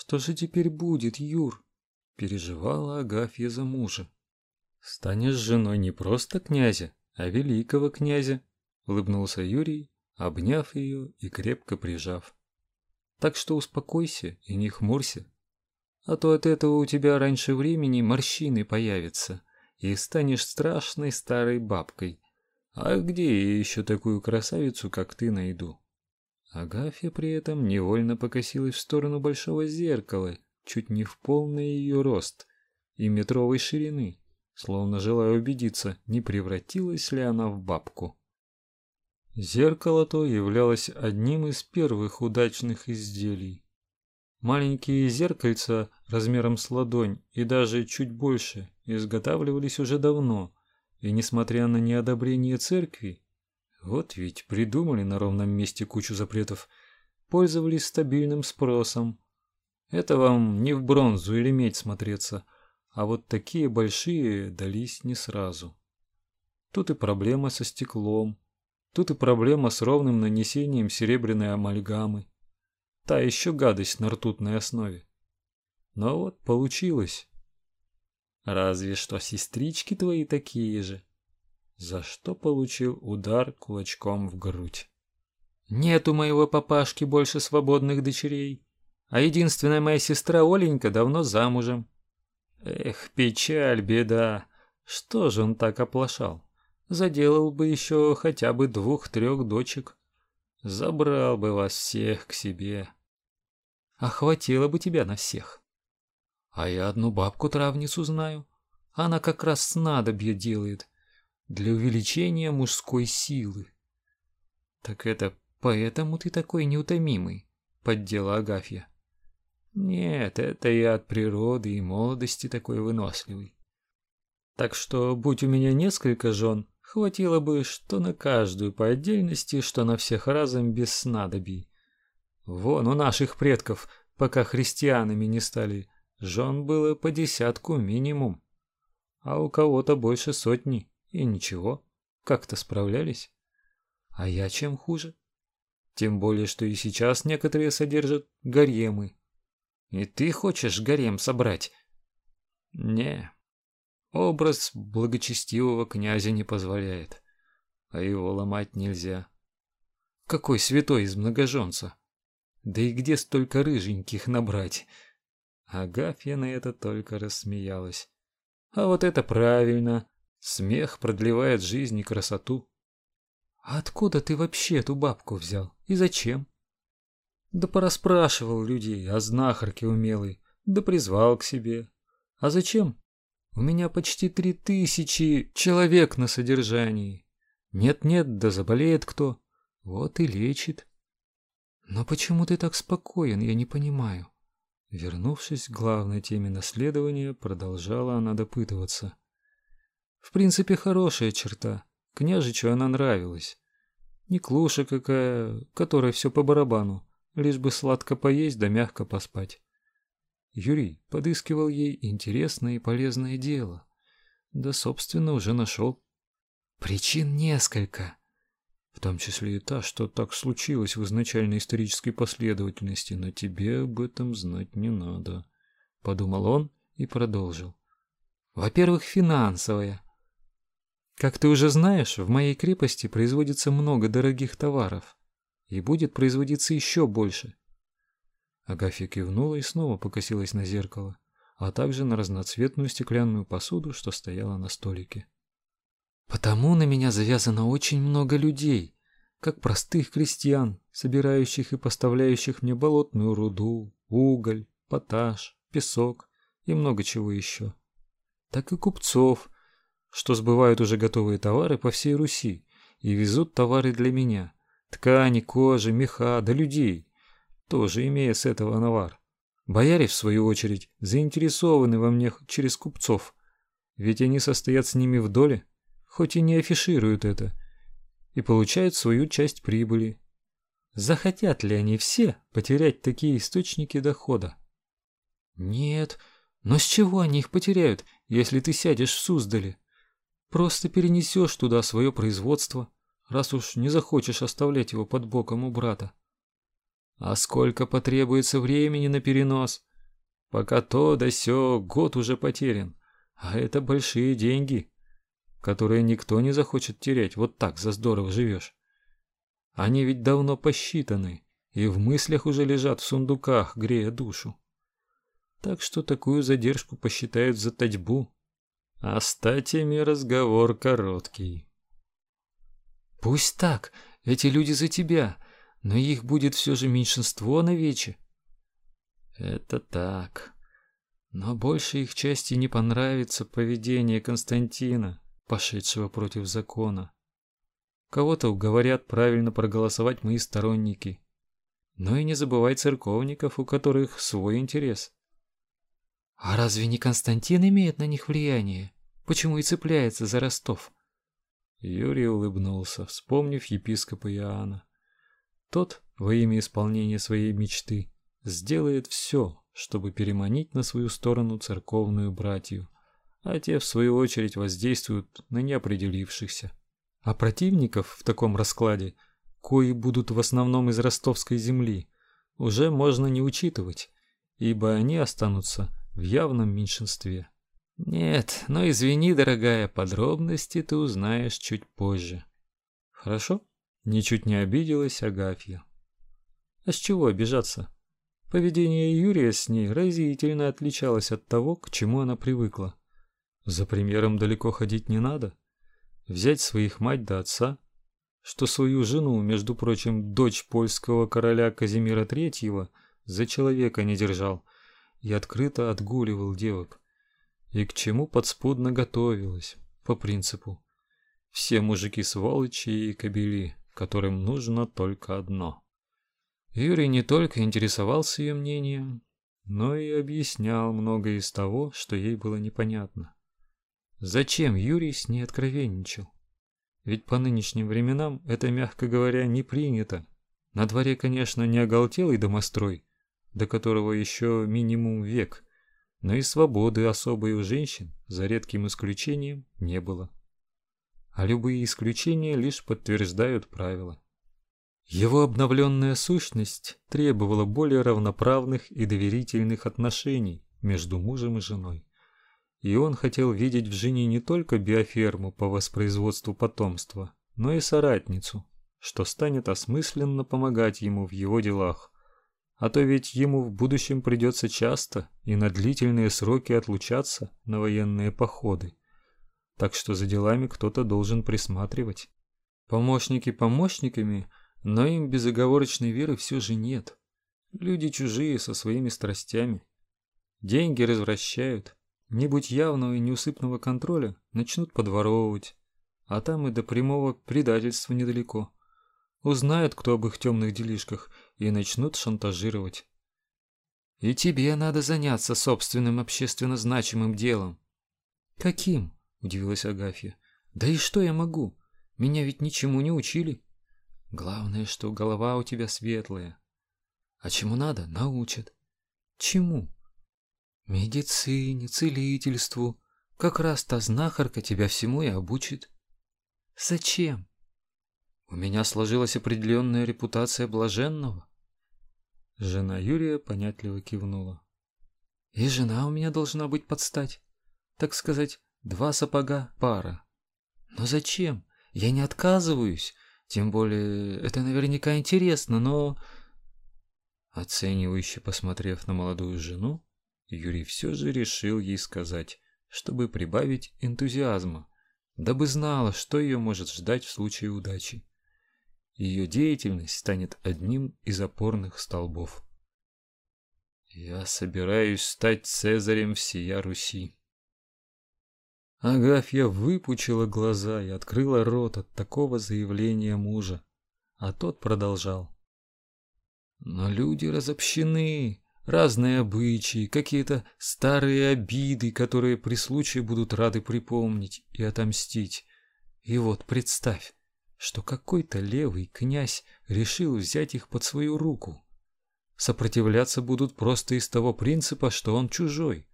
Что же теперь будет, Юр? Переживала Агафья за мужа. Станешь женой не просто князя, а великого князя, улыбнулся Юрий, обняв ее и крепко прижав. Так что успокойся и не хмурься, а то от этого у тебя раньше времени морщины появятся, и станешь страшной старой бабкой. А где я еще такую красавицу, как ты, найду? Агафья при этом невольно покосилась в сторону большого зеркала, чуть не в полный ее рост и метровой ширины, словно желая убедиться, не превратилась ли она в бабку. Зеркало то являлось одним из первых удачных изделий. Маленькие зеркальца размером с ладонь и даже чуть больше изготавливались уже давно, и несмотря на неодобрение церкви, вот ведь придумали на ровном месте кучу запретов, пользовались стабильным спросом. Это вам не в бронзу или медь смотреться, а вот такие большие дались не сразу. Тут и проблема со стеклом, Тут и проблема с ровным нанесением серебряной амальгамы. Та еще гадость на ртутной основе. Но вот получилось. Разве что сестрички твои такие же. За что получил удар кулачком в грудь. Нет у моего папашки больше свободных дочерей, а единственная моя сестра Оленька давно замужем. Эх, печаль, беда. Что же он так оплошал? заделал бы еще хотя бы двух-трех дочек. Забрал бы вас всех к себе. А хватило бы тебя на всех. А я одну бабку-травницу знаю. Она как раз снадобье делает для увеличения мужской силы. Так это поэтому ты такой неутомимый, поддела Агафья. Нет, это я от природы и молодости такой выносливый. Так что, будь у меня несколько жен, Хватило бы что на каждую по отдельности, что на всех разом без снадобий. Вон у наших предков, пока христианами не стали, жен было по десятку минимум. А у кого-то больше сотни, и ничего, как-то справлялись. А я чем хуже? Тем более, что и сейчас некоторые содержат гаремы. И ты хочешь гарем собрать? Не, Образ благочестивого князя не позволяет, а его ломать нельзя. Какой святой из многоженца? Да и где столько рыженьких набрать? Агафья на это только рассмеялась. А вот это правильно. Смех продлевает жизнь и красоту. А откуда ты вообще эту бабку взял? И зачем? Да пораспрашивал людей о знахарке умелой, да призвал к себе. А зачем? У меня почти три тысячи человек на содержании. Нет-нет, да заболеет кто. Вот и лечит. Но почему ты так спокоен, я не понимаю. Вернувшись к главной теме наследования, продолжала она допытываться. В принципе, хорошая черта. Княжичу она нравилась. Не клуша какая, которой все по барабану, лишь бы сладко поесть да мягко поспать. Юрий подыскивал ей интересное и полезное дело. Да, собственно, уже нашел. Причин несколько. В том числе и та, что так случилось в изначальной исторической последовательности, но тебе об этом знать не надо. Подумал он и продолжил. Во-первых, финансовая. Как ты уже знаешь, в моей крепости производится много дорогих товаров. И будет производиться еще больше. Агафья кивнула и снова покосилась на зеркало, а также на разноцветную стеклянную посуду, что стояла на столике. Потому на меня завязано очень много людей, как простых крестьян, собирающих и поставляющих мне болотную руду, уголь, поташ, песок и много чего еще. Так и купцов, что сбывают уже готовые товары по всей Руси и везут товары для меня: ткани, кожи, меха, да людей тоже имея с этого навар. Бояре, в свою очередь, заинтересованы во мне через купцов, ведь они состоят с ними в доле, хоть и не афишируют это, и получают свою часть прибыли. Захотят ли они все потерять такие источники дохода? Нет, но с чего они их потеряют, если ты сядешь в Суздале? Просто перенесешь туда свое производство, раз уж не захочешь оставлять его под боком у брата. А сколько потребуется времени на перенос? Пока то да сё, год уже потерян. А это большие деньги, которые никто не захочет терять, вот так за здорово живешь. Они ведь давно посчитаны и в мыслях уже лежат в сундуках, грея душу. Так что такую задержку посчитают за татьбу. А с татями разговор короткий. Пусть так, эти люди за тебя, но их будет все же меньшинство на вече. Это так. Но большей их части не понравится поведение Константина, пошедшего против закона. Кого-то уговорят правильно проголосовать мои сторонники. Но и не забывай церковников, у которых свой интерес. А разве не Константин имеет на них влияние? Почему и цепляется за Ростов? Юрий улыбнулся, вспомнив епископа Иоанна. Тот, во имя исполнения своей мечты, сделает все, чтобы переманить на свою сторону церковную братью, а те в свою очередь воздействуют на неопределившихся. А противников в таком раскладе, кои будут в основном из ростовской земли, уже можно не учитывать, ибо они останутся в явном меньшинстве. Нет, но извини, дорогая, подробности ты узнаешь чуть позже. Хорошо? Ничуть не обиделась Агафья. А с чего обижаться? Поведение Юрия с ней разительно отличалось от того, к чему она привыкла. За примером далеко ходить не надо. Взять своих мать да отца, что свою жену, между прочим, дочь польского короля Казимира III, за человека не держал и открыто отгуливал девок. И к чему подспудно готовилась, по принципу: все мужики сволочи и кобели, которым нужно только одно. Юрий не только интересовался ее мнением, но и объяснял многое из того, что ей было непонятно. Зачем Юрий с ней откровенничал? Ведь по нынешним временам это, мягко говоря, не принято. На дворе, конечно, не оголтелый домострой, до которого еще минимум век, но и свободы особой у женщин, за редким исключением, не было. А любые исключения лишь подтверждают правила. Его обновленная сущность требовала более равноправных и доверительных отношений между мужем и женой. И он хотел видеть в жене не только биоферму по воспроизводству потомства, но и соратницу, что станет осмысленно помогать ему в его делах. А то ведь ему в будущем придется часто и на длительные сроки отлучаться на военные походы. Так что за делами кто-то должен присматривать. Помощники помощниками, но им безоговорочной веры все же нет. Люди чужие со своими страстями. Деньги развращают. Не будь явного и неусыпного контроля, начнут подворовывать. А там и до прямого предательства недалеко. Узнают, кто об их темных делишках, и начнут шантажировать. И тебе надо заняться собственным общественно значимым делом. Каким? удивилась Агафья. Да и что я могу? Меня ведь ничему не учили. Главное, что голова у тебя светлая. А чему надо, научат. Чему? Медицине, целительству. Как раз та знахарка тебя всему и обучит. Зачем? У меня сложилась определенная репутация блаженного. Жена Юрия понятливо кивнула. И жена у меня должна быть под стать. Так сказать, два сапога пара. Но зачем? Я не отказываюсь. Тем более, это наверняка интересно, но... Оценивающе посмотрев на молодую жену, Юрий все же решил ей сказать, чтобы прибавить энтузиазма, дабы знала, что ее может ждать в случае удачи. Ее деятельность станет одним из опорных столбов. Я собираюсь стать цезарем всея Руси. Агафья выпучила глаза и открыла рот от такого заявления мужа, а тот продолжал: "Но люди разобщены, разные обычаи, какие-то старые обиды, которые при случае будут рады припомнить и отомстить. И вот представь, что какой-то левый князь решил взять их под свою руку. Сопротивляться будут просто из того принципа, что он чужой.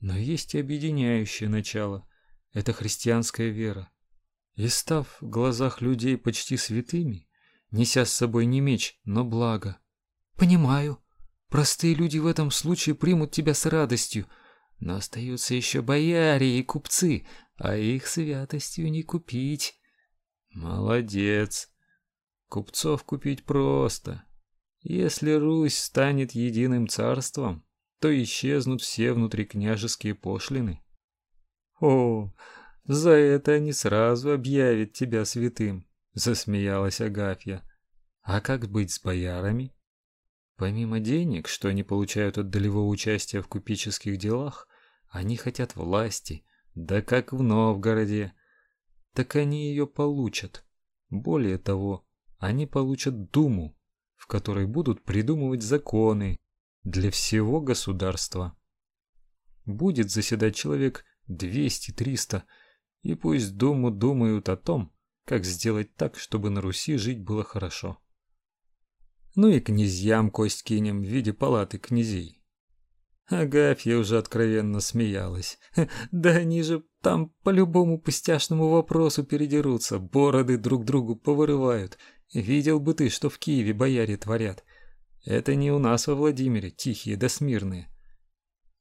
Но есть и объединяющее начало это христианская вера. И став в глазах людей почти святыми, неся с собой не меч, но благо. Понимаю, Простые люди в этом случае примут тебя с радостью, но остаются еще бояре и купцы, а их святостью не купить. Молодец. Купцов купить просто. Если Русь станет единым царством, то исчезнут все внутрикняжеские пошлины. О, за это они сразу объявят тебя святым, засмеялась Агафья. А как быть с боярами? Помимо денег, что они получают от долевого участия в купеческих делах, они хотят власти, да как в Новгороде. Так они ее получат. Более того, они получат думу, в которой будут придумывать законы для всего государства. Будет заседать человек 200-300, и пусть думу думают о том, как сделать так, чтобы на Руси жить было хорошо. Ну и князьям кость кинем в виде палаты князей. Агафья уже откровенно смеялась. Да они же там по любому пустяшному вопросу передерутся, бороды друг другу повырывают. Видел бы ты, что в Киеве бояре творят. Это не у нас во Владимире, тихие да смирные.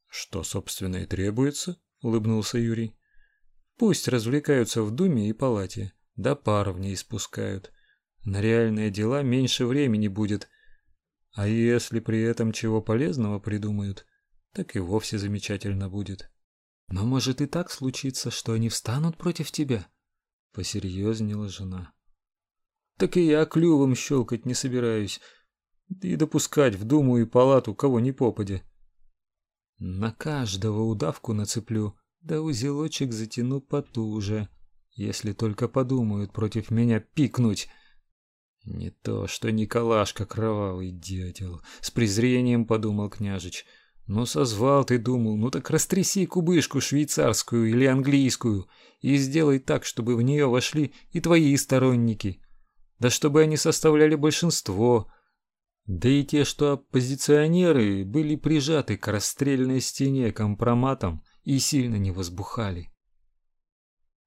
Что, собственно, и требуется, улыбнулся Юрий. Пусть развлекаются в думе и палате, да пар в ней спускают. На реальные дела меньше времени будет. А если при этом чего полезного придумают, так и вовсе замечательно будет. Но может и так случиться, что они встанут против тебя, посерьезнела жена. Так и я клювом щелкать не собираюсь и допускать в думу и палату кого ни попадя. На каждого удавку нацеплю, да узелочек затяну потуже, если только подумают против меня пикнуть. Не то, что Николашка кровавый дятел, с презрением подумал княжич. Ну созвал ты, думал, ну так растряси кубышку швейцарскую или английскую и сделай так, чтобы в нее вошли и твои сторонники. Да чтобы они составляли большинство. Да и те, что оппозиционеры, были прижаты к расстрельной стене компроматом и сильно не возбухали.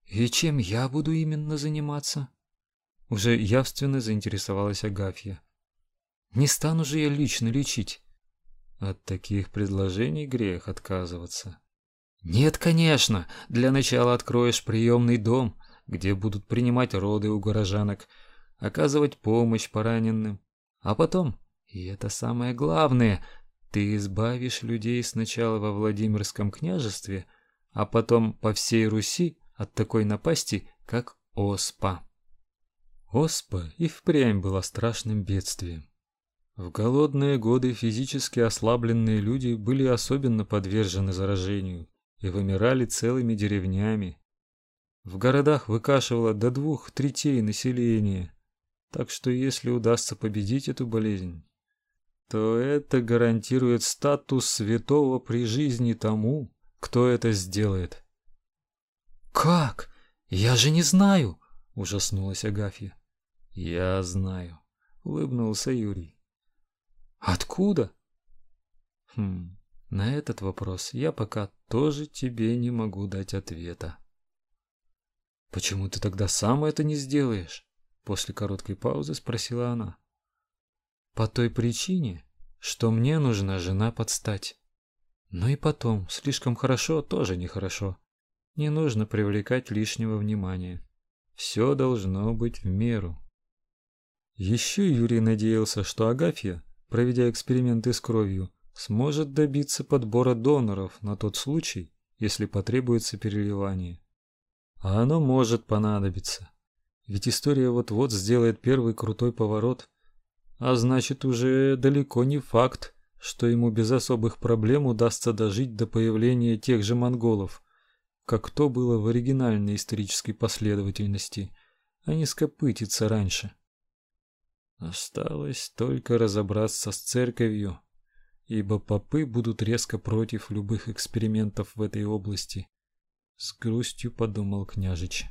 И чем я буду именно заниматься? Уже явственно заинтересовалась Агафья. Не стану же я лично лечить. От таких предложений грех отказываться. Нет, конечно. Для начала откроешь приемный дом, где будут принимать роды у горожанок, оказывать помощь пораненным, а потом, и это самое главное, ты избавишь людей сначала во Владимирском княжестве, а потом по всей Руси от такой напасти, как оспа. Оспа и впрямь была страшным бедствием. В голодные годы физически ослабленные люди были особенно подвержены заражению и вымирали целыми деревнями. В городах выкашивало до двух третей населения. Так что если удастся победить эту болезнь, то это гарантирует статус святого при жизни тому, кто это сделает. Как? Я же не знаю, ужаснулась Агафья. Я знаю, улыбнулся Юрий. Откуда? Хм, на этот вопрос я пока тоже тебе не могу дать ответа. Почему ты тогда сам это не сделаешь? После короткой паузы спросила она. По той причине, что мне нужна жена под стать. Но и потом, слишком хорошо тоже нехорошо. Не нужно привлекать лишнего внимания. Все должно быть в меру. Еще Юрий надеялся, что Агафья проведя эксперименты с кровью, сможет добиться подбора доноров на тот случай, если потребуется переливание. А оно может понадобиться. Ведь история вот-вот сделает первый крутой поворот, а значит, уже далеко не факт, что ему без особых проблем удастся дожить до появления тех же монголов, как то было в оригинальной исторической последовательности, а не скопытиться раньше. Осталось только разобраться с церковью, ибо попы будут резко против любых экспериментов в этой области, с грустью подумал княжич.